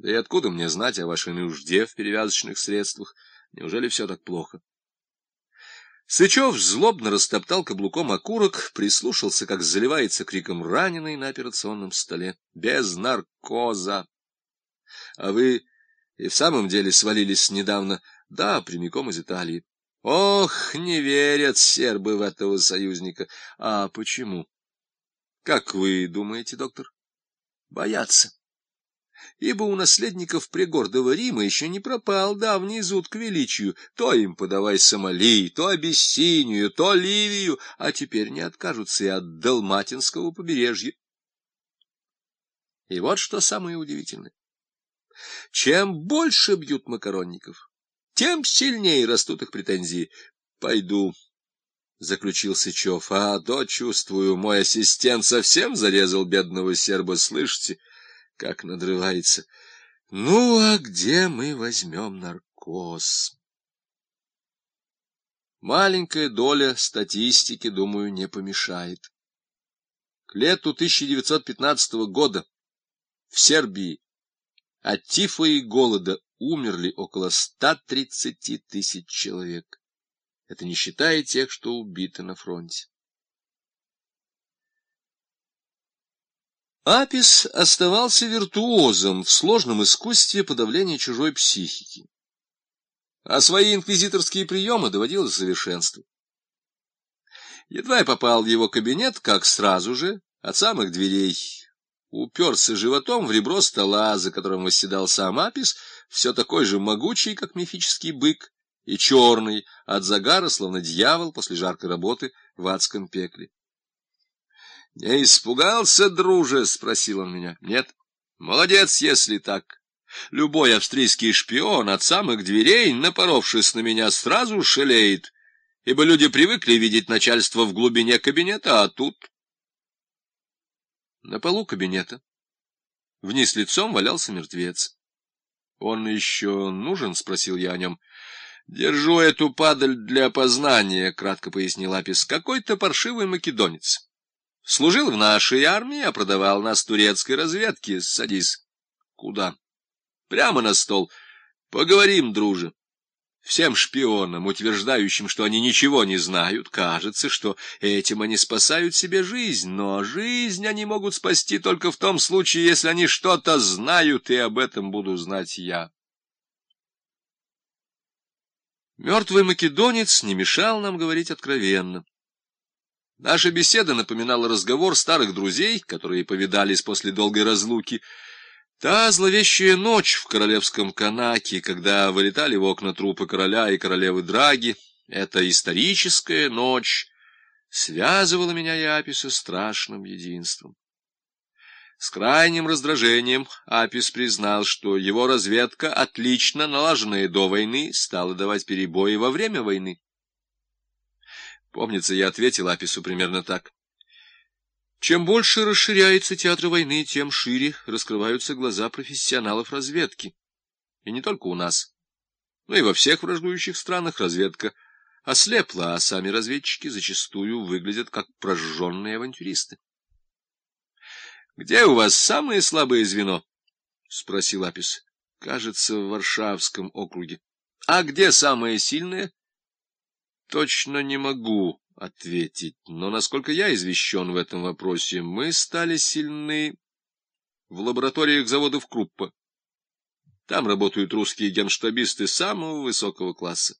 Да и откуда мне знать о вашей нужде в перевязочных средствах? Неужели все так плохо? Сычев злобно растоптал каблуком окурок, прислушался, как заливается криком раненый на операционном столе. Без наркоза! А вы и в самом деле свалились недавно? Да, прямиком из Италии. Ох, не верят сербы в этого союзника. А почему? Как вы думаете, доктор? Боятся ибо у наследников пригордого Рима еще не пропал давний зуд к величию. То им подавай Сомали, то Абиссинию, то Ливию, а теперь не откажутся и от Далматинского побережья. И вот что самое удивительное. Чем больше бьют макаронников, тем сильнее растут их претензии. Пойду, — заключил Сычев, — а то, чувствую, мой ассистент совсем зарезал бедного серба, слышите? — как надрывается. Ну, а где мы возьмем наркоз? Маленькая доля статистики, думаю, не помешает. К лету 1915 года в Сербии от тифа и голода умерли около 130 тысяч человек. Это не считая тех, что убиты на фронте. Апис оставался виртуозом в сложном искусстве подавления чужой психики, а свои инквизиторские приемы доводил до совершенства. Едва я попал в его кабинет, как сразу же, от самых дверей, уперся животом в ребро стола, за которым восседал сам Апис, все такой же могучий, как мифический бык, и черный, от загара, словно дьявол после жаркой работы в адском пекле. — Не испугался, друже? — спросил он меня. — Нет. — Молодец, если так. Любой австрийский шпион от самых дверей, напоровшись на меня, сразу шалеет, ибо люди привыкли видеть начальство в глубине кабинета, а тут... На полу кабинета вниз лицом валялся мертвец. — Он еще нужен? — спросил я о нем. — Держу эту падаль для опознания, — кратко пояснил Апис. — Какой-то паршивый македонец. Служил в нашей армии, а продавал нас турецкой разведке. Садись. Куда? Прямо на стол. Поговорим, друже. Всем шпионам, утверждающим, что они ничего не знают, кажется, что этим они спасают себе жизнь, но жизнь они могут спасти только в том случае, если они что-то знают, и об этом буду знать я. Мертвый македонец не мешал нам говорить откровенно. Наша беседа напоминала разговор старых друзей, которые повидались после долгой разлуки. Та зловещая ночь в королевском канаке, когда вылетали в окна трупы короля и королевы Драги, эта историческая ночь связывала меня и Аписа страшным единством. С крайним раздражением Апис признал, что его разведка, отлично налаженная до войны, стала давать перебои во время войны. Помнится, я ответил Апису примерно так. Чем больше расширяется театр войны, тем шире раскрываются глаза профессионалов разведки. И не только у нас, но и во всех враждующих странах разведка ослепла, а сами разведчики зачастую выглядят как прожженные авантюристы. — Где у вас самое слабое звено? — спросил Апис. — Кажется, в Варшавском округе. — А где самое сильное? Точно не могу ответить, но, насколько я извещен в этом вопросе, мы стали сильны в лабораториях заводов Круппа. Там работают русские генштабисты самого высокого класса.